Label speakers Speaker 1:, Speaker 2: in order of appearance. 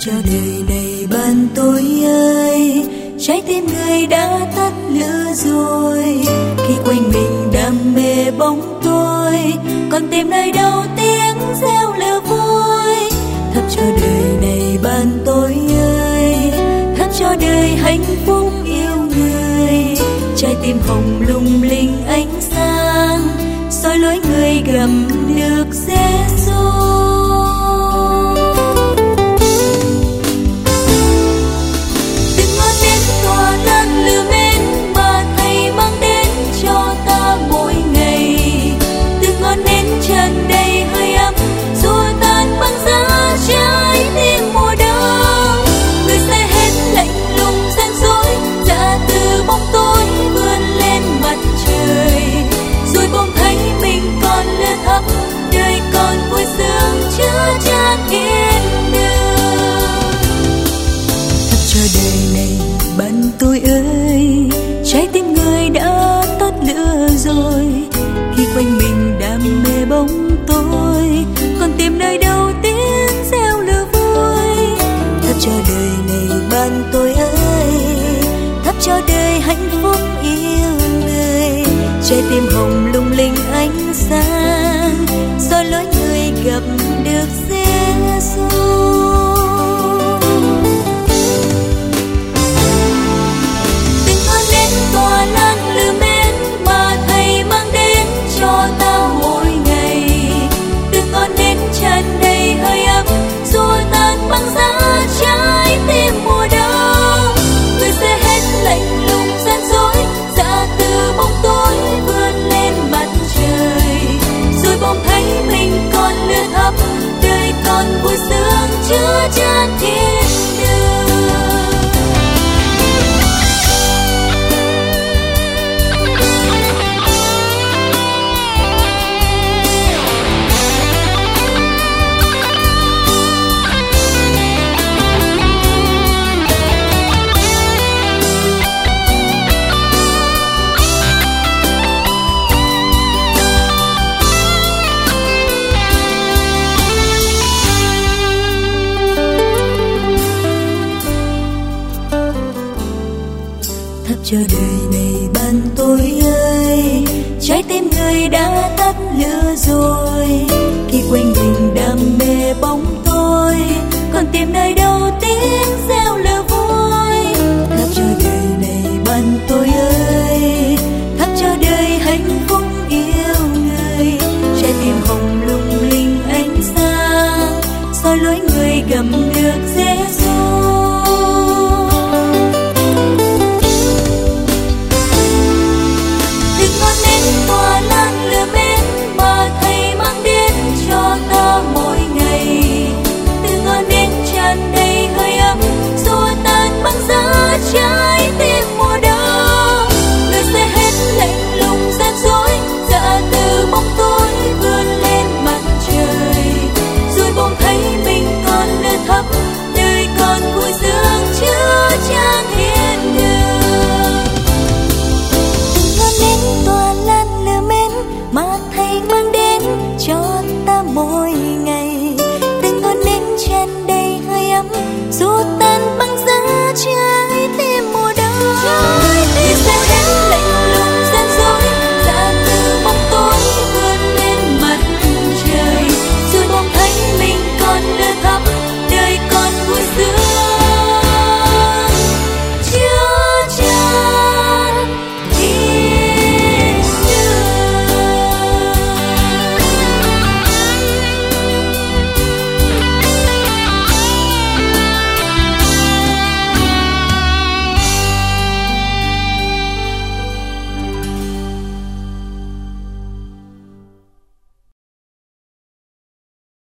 Speaker 1: cho đời này ban tối ơi. Trái tim người đã tắt lửa rồi. Khi quanh mình đam mê bóng tối còn tìm nơi đâu tiếng reo lửa vui thắp cho đời này ban tối ơi. Thắp cho đời hạnh phúc yêu người. Trái tim hồng lung linh ánh sáng, soi lối người gặp này bạn tôi ơi trái tim cho tôi ơi. Trái tim người đã tắt lửa rồi. Khi quanh mình đam mê bóng tôi, còn tìm nơi đâu tiếng reo lửa vui. Thắp cho đời này bạn tôi ơi. Thắp cho đời hạnh phúc yêu người. Trái tim hồng lung linh ánh sáng, soi lối người gầm được